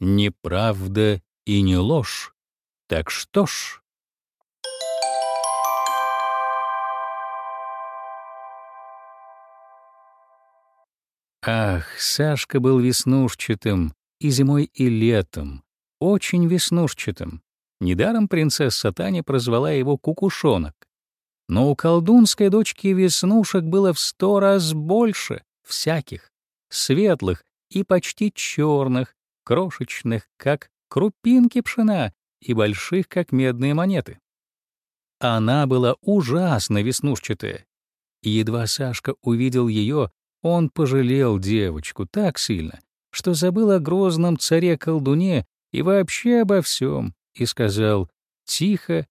неправда и не ложь. Так что ж... Ах, Сашка был веснушчатым и зимой, и летом, очень веснушчатым. Недаром принцесса Таня прозвала его Кукушонок. Но у колдунской дочки веснушек было в сто раз больше всяких, светлых и почти черных, крошечных, как крупинки пшена, и больших, как медные монеты. Она была ужасно веснушчатая. Едва Сашка увидел ее, он пожалел девочку так сильно, что забыл о грозном царе-колдуне и вообще обо всем, и сказал тихо,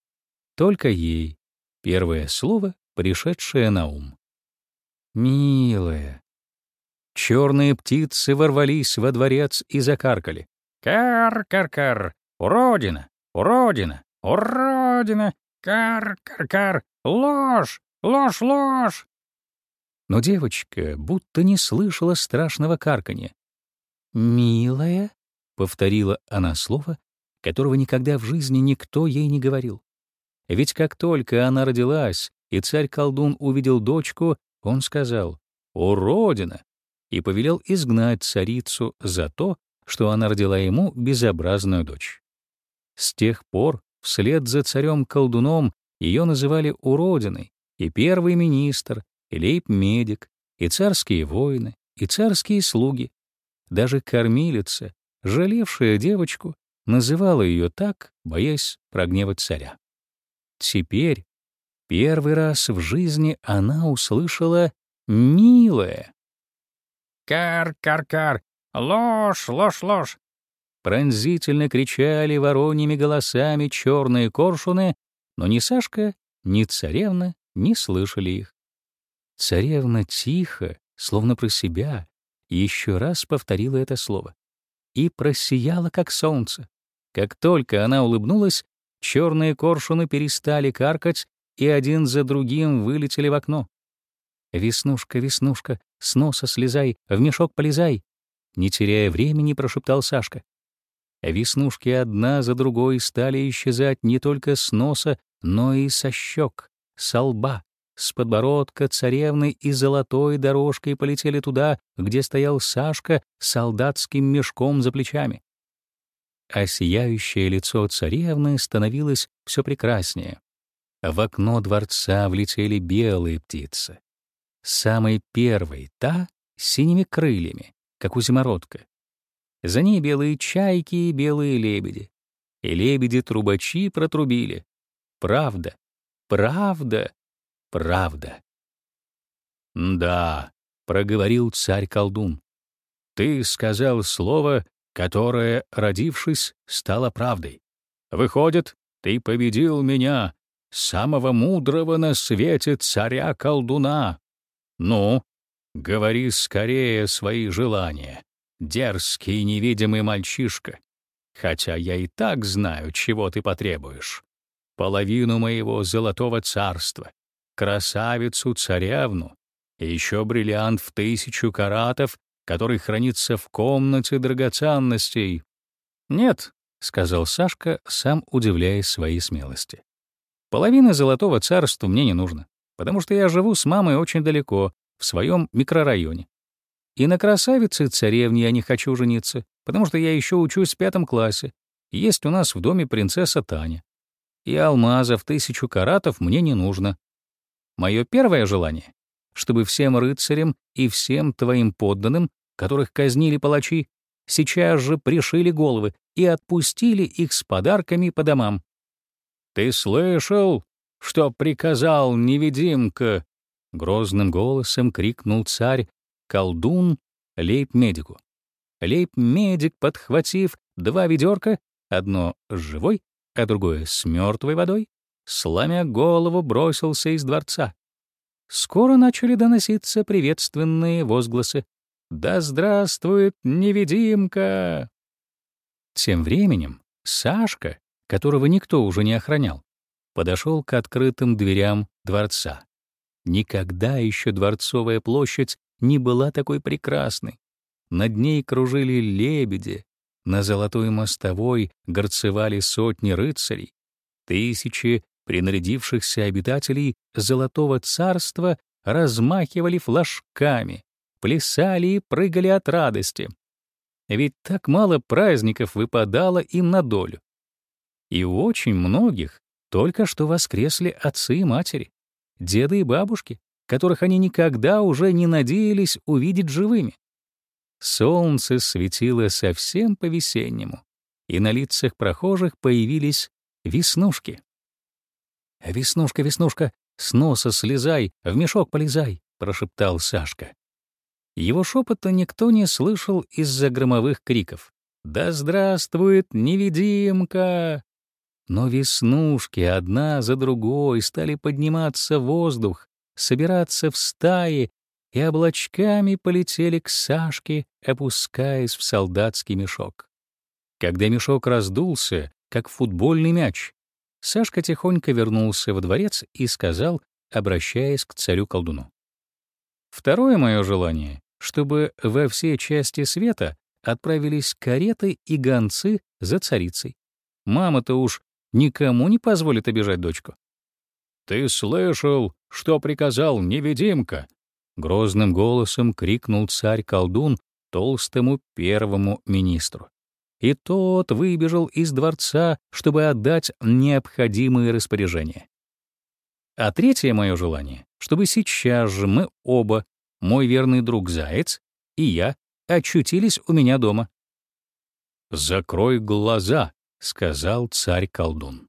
только ей, первое слово, пришедшее на ум. «Милая». Черные птицы ворвались во дворец и закаркали. «Кар-кар-кар! Уродина! Уродина! Уродина! Кар-кар-кар! Ложь! Ложь! Ложь!» Но девочка будто не слышала страшного карканья. «Милая», — повторила она слово, которого никогда в жизни никто ей не говорил. Ведь как только она родилась, и царь-колдун увидел дочку, он сказал «Уродина!» И повелел изгнать царицу за то, что она родила ему безобразную дочь. С тех пор, вслед за царем-колдуном, ее называли уродиной, и первый министр, и лейб-медик, и царские воины, и царские слуги, даже кормилица, жалевшая девочку, называла ее так, боясь прогневать царя. Теперь, первый раз в жизни она услышала «милая». «Кар-кар-кар! Ложь, ложь, ложь!» Пронзительно кричали вороньими голосами черные коршуны, но ни Сашка, ни царевна не слышали их. Царевна тихо, словно про себя, еще раз повторила это слово. И просияла, как солнце. Как только она улыбнулась, черные коршуны перестали каркать и один за другим вылетели в окно. «Веснушка, Веснушка, с носа слезай, в мешок полезай!» Не теряя времени, прошептал Сашка. Веснушки одна за другой стали исчезать не только с носа, но и со щек, со лба, с подбородка царевны и золотой дорожкой полетели туда, где стоял Сашка с солдатским мешком за плечами. А сияющее лицо царевны становилось все прекраснее. В окно дворца влетели белые птицы. Самой первой — та с синими крыльями, как у зимородка. За ней белые чайки и белые лебеди. И лебеди-трубачи протрубили. Правда, правда, правда. «Да», — проговорил царь-колдун, — «ты сказал слово, которое, родившись, стало правдой. Выходит, ты победил меня, самого мудрого на свете царя-колдуна. Ну, говори скорее свои желания, дерзкий невидимый мальчишка, хотя я и так знаю, чего ты потребуешь. Половину моего золотого царства, красавицу-царевну и еще бриллиант в тысячу каратов, который хранится в комнате драгоценностей. «Нет», — сказал Сашка, сам удивляясь своей смелости. «Половины золотого царства мне не нужно, потому что я живу с мамой очень далеко, в своем микрорайоне. И на красавице-царевне я не хочу жениться, потому что я еще учусь в пятом классе. Есть у нас в доме принцесса Таня. И алмазов тысячу каратов мне не нужно, Мое первое желание — чтобы всем рыцарям и всем твоим подданным, которых казнили палачи, сейчас же пришили головы и отпустили их с подарками по домам. «Ты слышал, что приказал невидимка?» — грозным голосом крикнул царь, колдун, лейб-медику. Лейб-медик, подхватив два ведерка, одно с живой, а другое с мертвой водой, сломя голову, бросился из дворца. Скоро начали доноситься приветственные возгласы. «Да здравствует невидимка!» Тем временем Сашка, которого никто уже не охранял, подошел к открытым дверям дворца. Никогда еще Дворцовая площадь не была такой прекрасной. Над ней кружили лебеди, На золотой мостовой горцевали сотни рыцарей, тысячи принарядившихся обитателей Золотого Царства размахивали флажками, плясали и прыгали от радости. Ведь так мало праздников выпадало им на долю. И у очень многих только что воскресли отцы и матери, деды и бабушки, которых они никогда уже не надеялись увидеть живыми. Солнце светило совсем по-весеннему, и на лицах прохожих появились веснушки. «Веснушка, Веснушка, с носа слезай, в мешок полезай», — прошептал Сашка. Его шепота никто не слышал из-за громовых криков. «Да здравствует невидимка!» Но веснушки одна за другой стали подниматься в воздух, собираться в стаи и облачками полетели к Сашке, опускаясь в солдатский мешок. Когда мешок раздулся, как футбольный мяч, Сашка тихонько вернулся во дворец и сказал, обращаясь к царю-колдуну. «Второе мое желание, чтобы во все части света отправились кареты и гонцы за царицей. Мама-то уж никому не позволит обижать дочку». «Ты слышал, что приказал невидимка?» Грозным голосом крикнул царь-колдун толстому первому министру. И тот выбежал из дворца, чтобы отдать необходимые распоряжения. А третье мое желание, чтобы сейчас же мы оба, мой верный друг Заяц и я, очутились у меня дома. «Закрой глаза», — сказал царь-колдун.